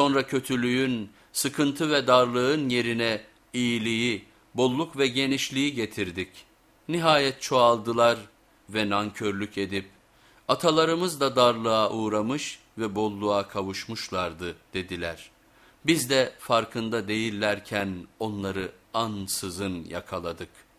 Sonra kötülüğün, sıkıntı ve darlığın yerine iyiliği, bolluk ve genişliği getirdik. Nihayet çoğaldılar ve nankörlük edip, atalarımız da darlığa uğramış ve bolluğa kavuşmuşlardı dediler. Biz de farkında değillerken onları ansızın yakaladık.''